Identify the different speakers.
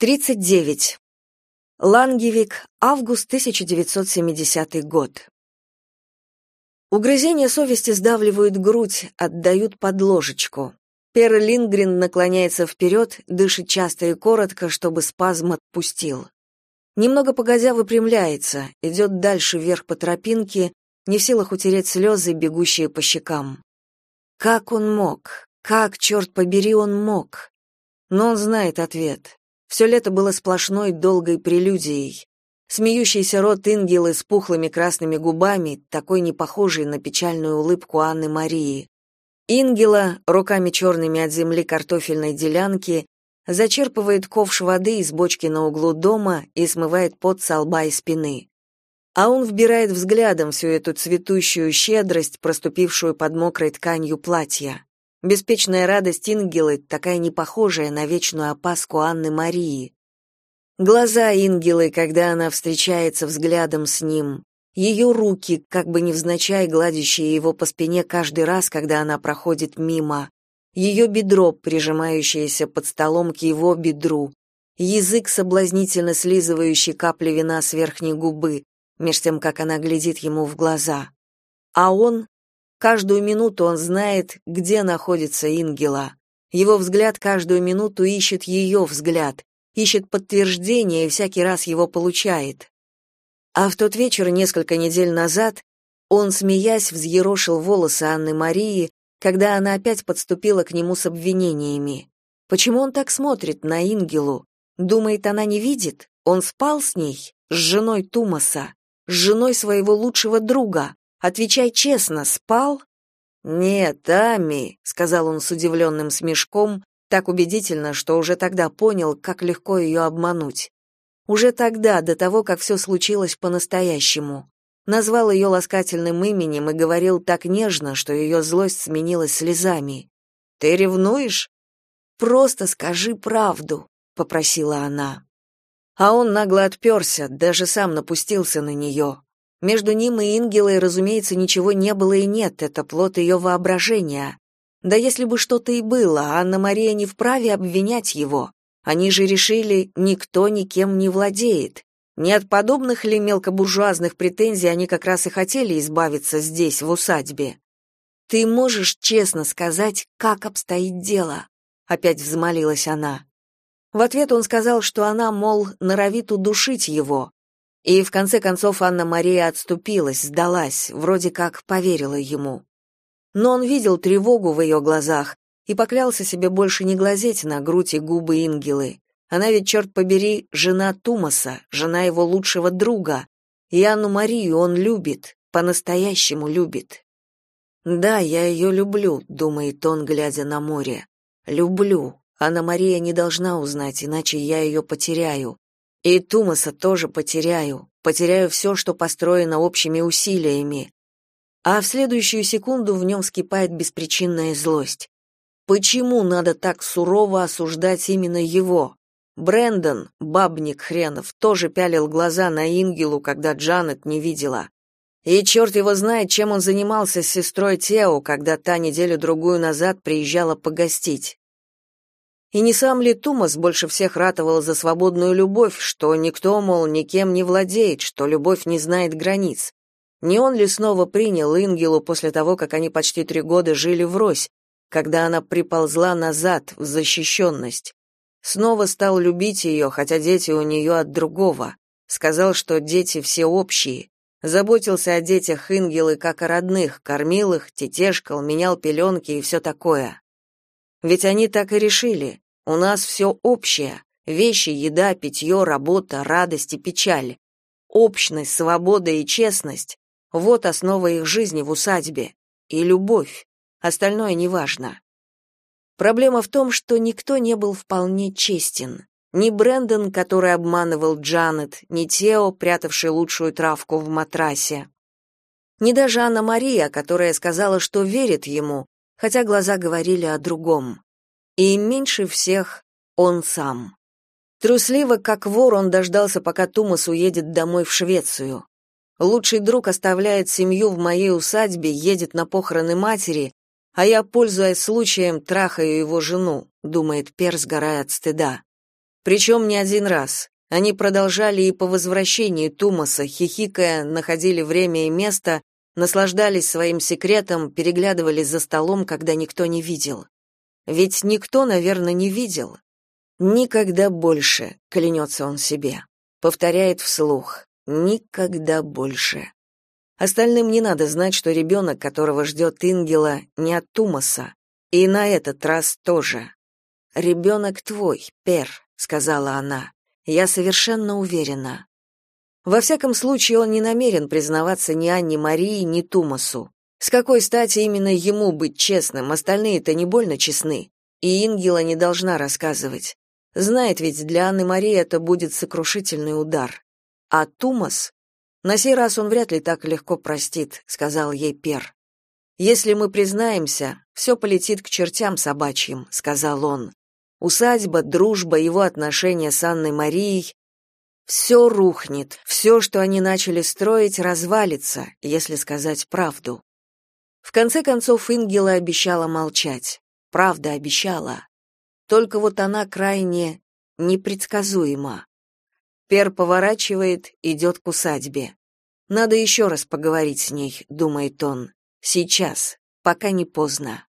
Speaker 1: 39. Лангевик, август 1970 год. Угрызения совести сдавливают грудь, отдают под ложечку. Пер Лингрен наклоняется вперед, дышит часто и коротко, чтобы спазм отпустил. Немного погодя выпрямляется, идет дальше вверх по тропинке, не в силах утереть слезы, бегущие по щекам. Как он мог? Как, черт побери, он мог? Но он знает ответ. Все лето было сплошной долгой прелюдией. Смеющийся рот Ингелы с пухлыми красными губами, такой не похожий на печальную улыбку Анны Марии. Ингела, руками черными от земли картофельной делянки, зачерпывает ковш воды из бочки на углу дома и смывает пот со лба и спины. А он вбирает взглядом всю эту цветущую щедрость, проступившую под мокрой тканью платья. Беспечная радость Ингелы, такая непохожая на вечную опаску Анны Марии. Глаза Ингелы, когда она встречается взглядом с ним, ее руки, как бы невзначай гладящие его по спине каждый раз, когда она проходит мимо, ее бедро, прижимающееся под столом к его бедру, язык, соблазнительно слизывающий капли вина с верхней губы, меж тем, как она глядит ему в глаза. А он, Каждую минуту он знает, где находится Ингела. Его взгляд каждую минуту ищет ее взгляд, ищет подтверждение и всякий раз его получает. А в тот вечер, несколько недель назад, он, смеясь, взъерошил волосы Анны Марии, когда она опять подступила к нему с обвинениями. Почему он так смотрит на Ингелу? Думает, она не видит? Он спал с ней, с женой Тумаса, с женой своего лучшего друга. Отвечай честно, спал? Нет, Ами, сказал он с удивленным смешком, так убедительно, что уже тогда понял, как легко ее обмануть. Уже тогда, до того, как все случилось по-настоящему. Назвал ее ласкательным именем и говорил так нежно, что ее злость сменилась слезами. Ты ревнуешь? Просто скажи правду, попросила она. А он нагло отперся, даже сам напустился на нее. Между ним и Ингелой, разумеется, ничего не было и нет, это плод ее воображения. Да если бы что-то и было, Анна-Мария не вправе обвинять его. Они же решили, никто никем не владеет. Не от подобных ли мелкобуржуазных претензий они как раз и хотели избавиться здесь, в усадьбе. «Ты можешь честно сказать, как обстоит дело?» — опять взмолилась она. В ответ он сказал, что она, мол, норовит удушить его, и в конце концов Анна-Мария отступилась, сдалась, вроде как поверила ему. Но он видел тревогу в ее глазах и поклялся себе больше не глазеть на грудь и губы Ингелы. Она ведь, черт побери, жена Тумаса, жена его лучшего друга. И Анну-Марию он любит, по-настоящему любит. «Да, я ее люблю», — думает он, глядя на море. «Люблю. Анна-Мария не должна узнать, иначе я ее потеряю. И Тумаса тоже потеряю, потеряю все, что построено общими усилиями. А в следующую секунду в нем вскипает беспричинная злость. Почему надо так сурово осуждать именно его? Брендон, бабник хренов, тоже пялил глаза на Ингелу, когда Джанет не видела. И черт его знает, чем он занимался с сестрой Тео, когда та неделю-другую назад приезжала погостить. И не сам ли Тумас больше всех ратовал за свободную любовь, что никто, мол, никем не владеет, что любовь не знает границ? Не он ли снова принял Ингелу после того, как они почти три года жили врозь, когда она приползла назад в защищенность? Снова стал любить ее, хотя дети у нее от другого. Сказал, что дети все общие. Заботился о детях Ингелы как о родных, кормил их, тетешкал, менял пеленки и все такое. Ведь они так и решили. У нас все общее: вещи, еда, питье, работа, радость и печаль. Общность, свобода и честность вот основа их жизни в усадьбе. И любовь. Остальное неважно. Проблема в том, что никто не был вполне честен. Ни Брэндон, который обманывал Джанет, ни Тео, прятавший лучшую травку в матрасе. Ни даже Анна-Мария, которая сказала, что верит ему, хотя глаза говорили о другом. И меньше всех он сам. Трусливо, как вор, он дождался, пока Тумас уедет домой в Швецию. Лучший друг оставляет семью в моей усадьбе, едет на похороны матери, а я, пользуясь случаем, трахаю его жену, думает Пер, сгорая от стыда. Причем не один раз. Они продолжали и по возвращении Тумаса, хихикая, находили время и место, наслаждались своим секретом, переглядывались за столом, когда никто не видел. Ведь никто, наверное, не видел. Никогда больше, клянется он себе. Повторяет вслух. Никогда больше. Остальным не надо знать, что ребенок, которого ждет Ингела, не от Тумаса. И на этот раз тоже. «Ребенок твой, Пер», — сказала она. «Я совершенно уверена». Во всяком случае, он не намерен признаваться ни Анне Марии, ни Тумасу. С какой стати именно ему быть честным, остальные-то не больно честны. И Ингела не должна рассказывать. Знает ведь, для Анны Марии это будет сокрушительный удар. А Тумас? На сей раз он вряд ли так легко простит, сказал ей Пер. Если мы признаемся, все полетит к чертям собачьим, сказал он. Усадьба, дружба, его отношения с Анной Марией все рухнет, все, что они начали строить, развалится, если сказать правду. В конце концов Ингела обещала молчать. Правда обещала. Только вот она крайне непредсказуема. Пер поворачивает, идет к усадьбе. Надо еще раз поговорить с ней, думает он. Сейчас, пока не поздно.